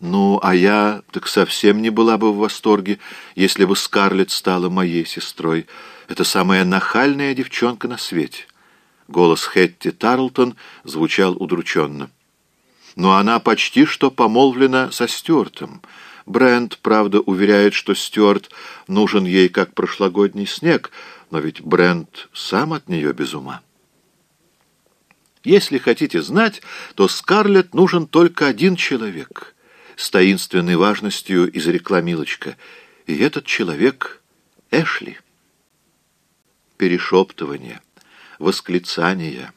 Ну, а я так совсем не была бы в восторге, если бы Скарлетт стала моей сестрой. Это самая нахальная девчонка на свете. Голос Хетти Тарлтон звучал удрученно. Но она почти что помолвлена со Стюартом. Брент, правда, уверяет, что Стюарт нужен ей как прошлогодний снег, но ведь Брент сам от нее без ума. Если хотите знать, то Скарлетт нужен только один человек — с таинственной важностью изрекла Милочка. И этот человек — Эшли. Перешептывания, восклицания,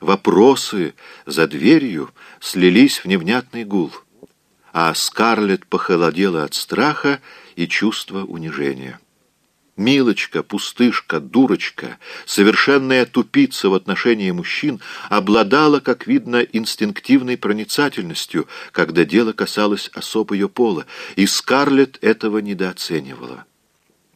вопросы за дверью слились в невнятный гул, а Скарлетт похолодела от страха и чувства унижения. Милочка, пустышка, дурочка, совершенная тупица в отношении мужчин обладала, как видно, инстинктивной проницательностью, когда дело касалось особ ее пола, и Скарлетт этого недооценивала.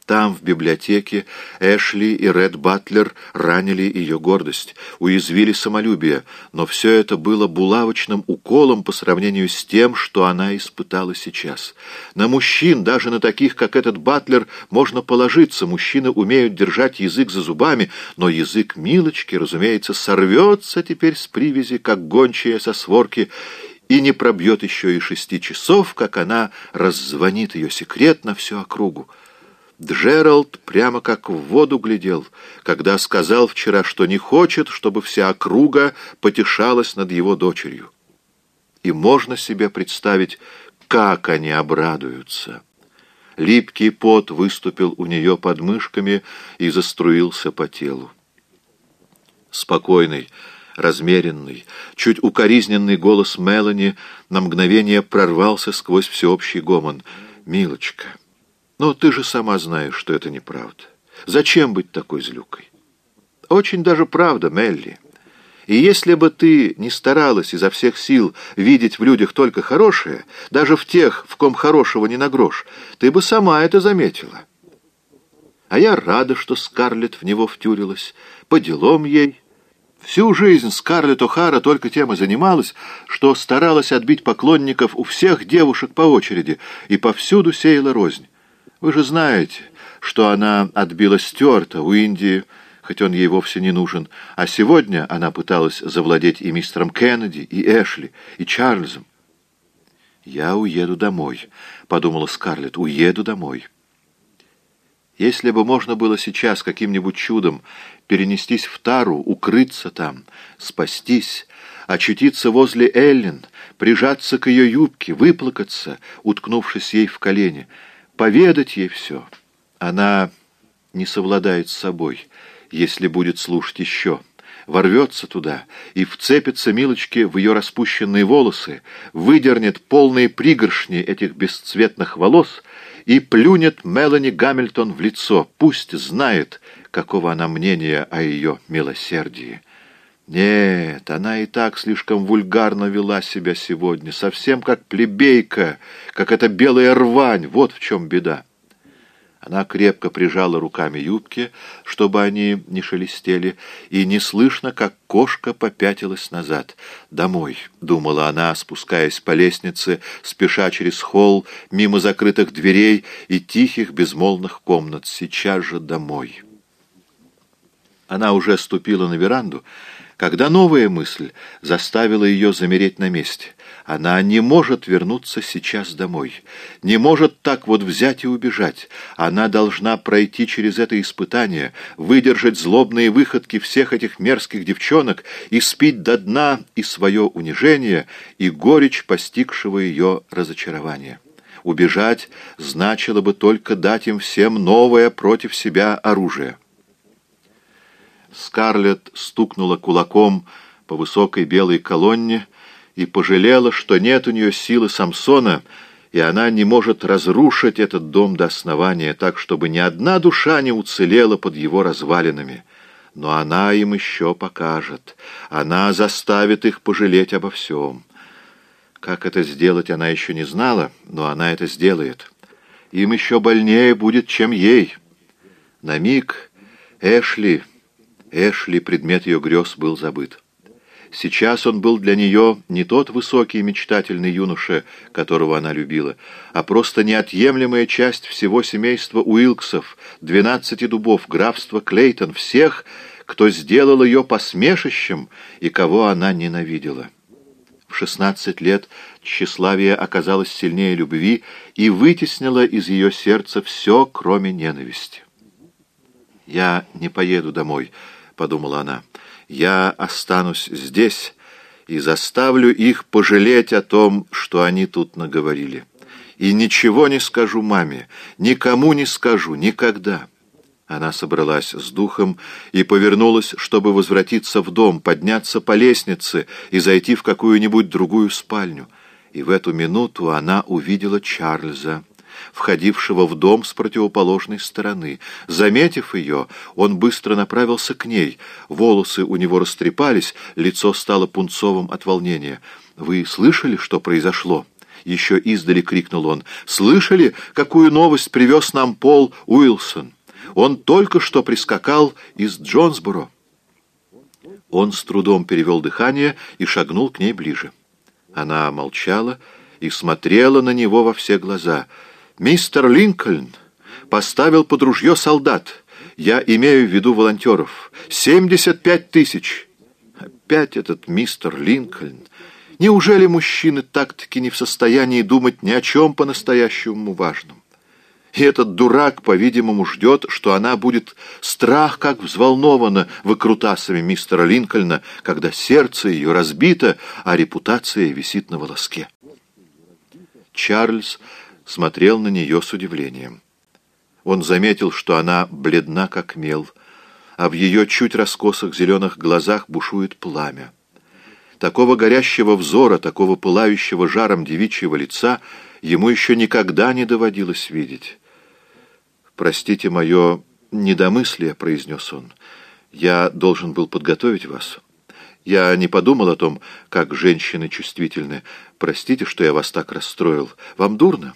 Там, в библиотеке, Эшли и Ред Батлер ранили ее гордость, уязвили самолюбие, но все это было булавочным уколом по сравнению с тем, что она испытала сейчас. На мужчин, даже на таких, как этот Батлер, можно положиться. Мужчины умеют держать язык за зубами, но язык Милочки, разумеется, сорвется теперь с привязи, как гончая со сворки, и не пробьет еще и шести часов, как она раззвонит ее секрет на всю округу. Джеральд прямо как в воду глядел, когда сказал вчера, что не хочет, чтобы вся округа потешалась над его дочерью. И можно себе представить, как они обрадуются. Липкий пот выступил у нее под мышками и заструился по телу. Спокойный, размеренный, чуть укоризненный голос Мелани на мгновение прорвался сквозь всеобщий гомон. «Милочка!» Но ты же сама знаешь, что это неправда. Зачем быть такой злюкой? Очень даже правда, Мелли. И если бы ты не старалась изо всех сил видеть в людях только хорошее, даже в тех, в ком хорошего не на грош, ты бы сама это заметила. А я рада, что Скарлетт в него втюрилась. По делам ей. Всю жизнь Скарлетт О'Хара только тем и занималась, что старалась отбить поклонников у всех девушек по очереди и повсюду сеяла рознь. Вы же знаете, что она отбила Стюарта у Индии, хоть он ей вовсе не нужен, а сегодня она пыталась завладеть и мистером Кеннеди, и Эшли, и Чарльзом. «Я уеду домой», — подумала Скарлетт, — «уеду домой». Если бы можно было сейчас каким-нибудь чудом перенестись в Тару, укрыться там, спастись, очутиться возле Эллен, прижаться к ее юбке, выплакаться, уткнувшись ей в колени — поведать ей все. Она не совладает с собой, если будет слушать еще. Ворвется туда и вцепится Милочке в ее распущенные волосы, выдернет полные пригоршни этих бесцветных волос и плюнет Мелани Гамильтон в лицо. Пусть знает, какого она мнения о ее милосердии. Нет, она и так слишком вульгарно вела себя сегодня, совсем как плебейка, как эта белая рвань, вот в чем беда. Она крепко прижала руками юбки, чтобы они не шелестели, и неслышно, как кошка, попятилась назад. «Домой», — думала она, спускаясь по лестнице, спеша через холл, мимо закрытых дверей и тихих безмолвных комнат. «Сейчас же домой». Она уже ступила на веранду, когда новая мысль заставила ее замереть на месте. Она не может вернуться сейчас домой, не может так вот взять и убежать. Она должна пройти через это испытание, выдержать злобные выходки всех этих мерзких девчонок и спить до дна и свое унижение, и горечь постигшего ее разочарования. Убежать значило бы только дать им всем новое против себя оружие. Скарлетт стукнула кулаком по высокой белой колонне и пожалела, что нет у нее силы Самсона, и она не может разрушить этот дом до основания, так, чтобы ни одна душа не уцелела под его развалинами. Но она им еще покажет. Она заставит их пожалеть обо всем. Как это сделать, она еще не знала, но она это сделает. Им еще больнее будет, чем ей. На миг Эшли... Эшли, предмет ее грез, был забыт. Сейчас он был для нее не тот высокий и мечтательный юноша, которого она любила, а просто неотъемлемая часть всего семейства Уилксов, двенадцати дубов, графства Клейтон, всех, кто сделал ее посмешищем и кого она ненавидела. В шестнадцать лет тщеславие оказалось сильнее любви и вытеснило из ее сердца все, кроме ненависти. «Я не поеду домой», — подумала она. «Я останусь здесь и заставлю их пожалеть о том, что они тут наговорили. И ничего не скажу маме, никому не скажу, никогда». Она собралась с духом и повернулась, чтобы возвратиться в дом, подняться по лестнице и зайти в какую-нибудь другую спальню. И в эту минуту она увидела Чарльза, входившего в дом с противоположной стороны. Заметив ее, он быстро направился к ней. Волосы у него растрепались, лицо стало пунцовым от волнения. «Вы слышали, что произошло?» Еще издали крикнул он. «Слышали, какую новость привез нам Пол Уилсон?» Он только что прискакал из Джонсборо. Он с трудом перевел дыхание и шагнул к ней ближе. Она молчала и смотрела на него во все глаза. «Мистер Линкольн поставил под ружье солдат. Я имею в виду волонтеров. Семьдесят пять тысяч!» Опять этот мистер Линкольн. Неужели мужчины так-таки не в состоянии думать ни о чем по-настоящему важном? И этот дурак, по-видимому, ждет, что она будет страх как взволнована выкрутасами мистера Линкольна, когда сердце ее разбито, а репутация висит на волоске. Чарльз смотрел на нее с удивлением. Он заметил, что она бледна, как мел, а в ее чуть раскосых зеленых глазах бушует пламя. Такого горящего взора, такого пылающего жаром девичьего лица ему еще никогда не доводилось видеть. «Простите мое недомыслие», — произнес он. «Я должен был подготовить вас. Я не подумал о том, как женщины чувствительны. Простите, что я вас так расстроил. Вам дурно?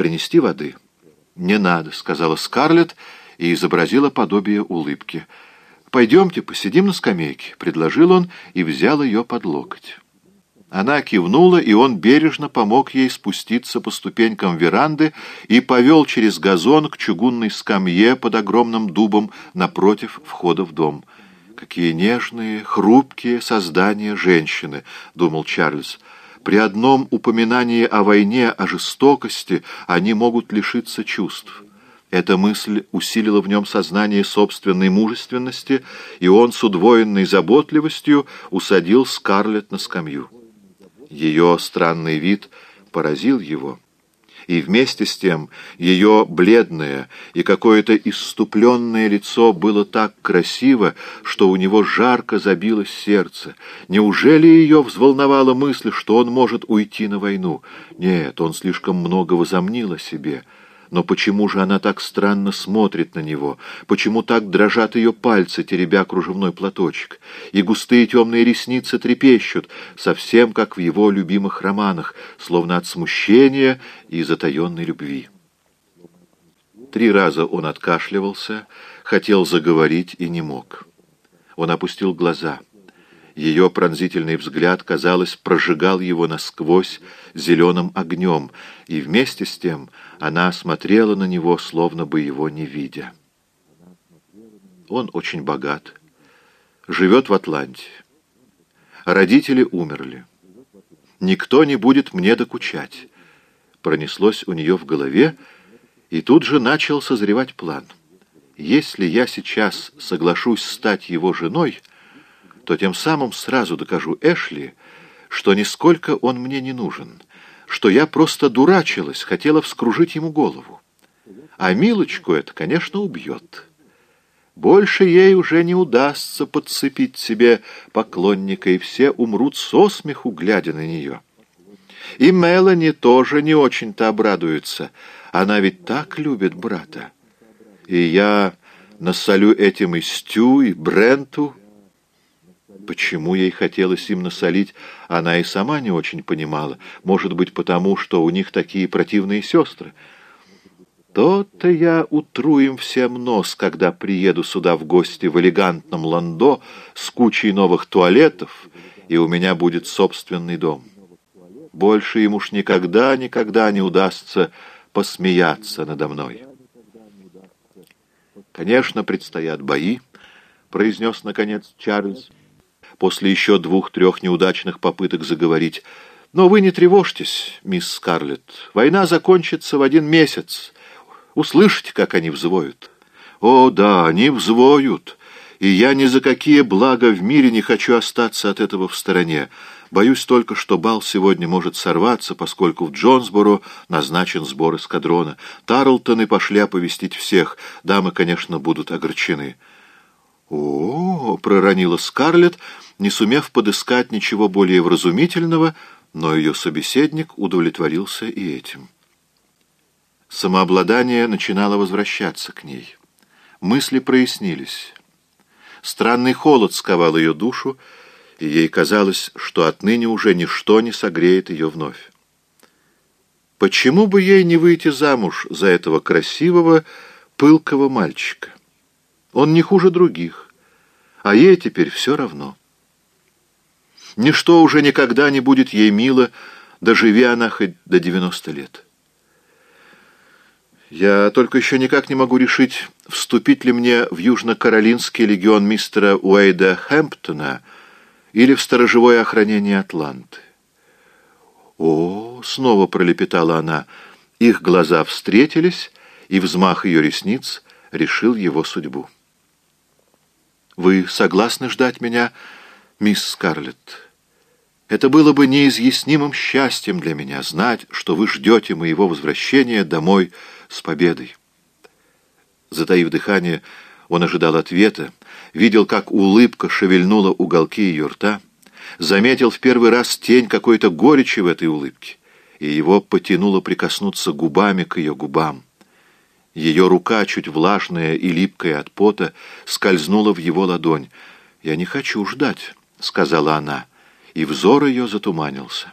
Принести воды?» «Не надо», — сказала Скарлетт и изобразила подобие улыбки. «Пойдемте, посидим на скамейке», — предложил он и взял ее под локоть. Она кивнула, и он бережно помог ей спуститься по ступенькам веранды и повел через газон к чугунной скамье под огромным дубом напротив входа в дом. «Какие нежные, хрупкие создания женщины», — думал Чарльз. «При одном упоминании о войне, о жестокости они могут лишиться чувств». Эта мысль усилила в нем сознание собственной мужественности, и он с удвоенной заботливостью усадил Скарлетт на скамью. Ее странный вид поразил его, и вместе с тем ее бледное и какое-то иступленное лицо было так красиво, что у него жарко забилось сердце. Неужели ее взволновала мысль, что он может уйти на войну? Нет, он слишком много возомнил о себе — но почему же она так странно смотрит на него? Почему так дрожат ее пальцы, теребя кружевной платочек? И густые темные ресницы трепещут, совсем как в его любимых романах, словно от смущения и затаенной любви. Три раза он откашливался, хотел заговорить и не мог. Он опустил глаза — ее пронзительный взгляд, казалось, прожигал его насквозь зеленым огнем, и вместе с тем она смотрела на него, словно бы его не видя. Он очень богат, живет в Атланте. Родители умерли. Никто не будет мне докучать. Пронеслось у нее в голове, и тут же начал созревать план. Если я сейчас соглашусь стать его женой то тем самым сразу докажу Эшли, что нисколько он мне не нужен, что я просто дурачилась, хотела вскружить ему голову. А Милочку это, конечно, убьет. Больше ей уже не удастся подцепить себе поклонника, и все умрут со смеху, глядя на нее. И Мелани тоже не очень-то обрадуется. Она ведь так любит брата. И я насолю этим и Стю, и Бренту, Почему ей хотелось им насолить, она и сама не очень понимала. Может быть, потому, что у них такие противные сестры. То-то я утру им всем нос, когда приеду сюда в гости в элегантном ландо с кучей новых туалетов и у меня будет собственный дом. Больше им уж никогда-никогда не удастся посмеяться надо мной. «Конечно, предстоят бои», — произнес, наконец, Чарльз, после еще двух-трех неудачных попыток заговорить. «Но вы не тревожьтесь, мисс Скарлетт. Война закончится в один месяц. Услышите, как они взвоют». «О, да, они взвоют, и я ни за какие блага в мире не хочу остаться от этого в стороне. Боюсь только, что бал сегодня может сорваться, поскольку в Джонсборо назначен сбор эскадрона. Тарлтоны пошли оповестить всех. Дамы, конечно, будут огорчены». «О, — проронила Скарлетт, не сумев подыскать ничего более вразумительного, но ее собеседник удовлетворился и этим. Самообладание начинало возвращаться к ней. Мысли прояснились. Странный холод сковал ее душу, и ей казалось, что отныне уже ничто не согреет ее вновь. Почему бы ей не выйти замуж за этого красивого, пылкого мальчика? Он не хуже других, а ей теперь все равно. Ничто уже никогда не будет ей мило, доживи она хоть до 90 лет. Я только еще никак не могу решить, вступить ли мне в Южно-Каролинский легион мистера Уэйда Хэмптона или в сторожевое охранение Атланты. «О!» — снова пролепетала она. Их глаза встретились, и взмах ее ресниц решил его судьбу. «Вы согласны ждать меня, мисс Скарлетт? Это было бы неизъяснимым счастьем для меня знать, что вы ждете моего возвращения домой с победой». Затаив дыхание, он ожидал ответа, видел, как улыбка шевельнула уголки ее рта, заметил в первый раз тень какой-то горечи в этой улыбке, и его потянуло прикоснуться губами к ее губам. Ее рука, чуть влажная и липкая от пота, скользнула в его ладонь. «Я не хочу ждать», — сказала она, и взор ее затуманился.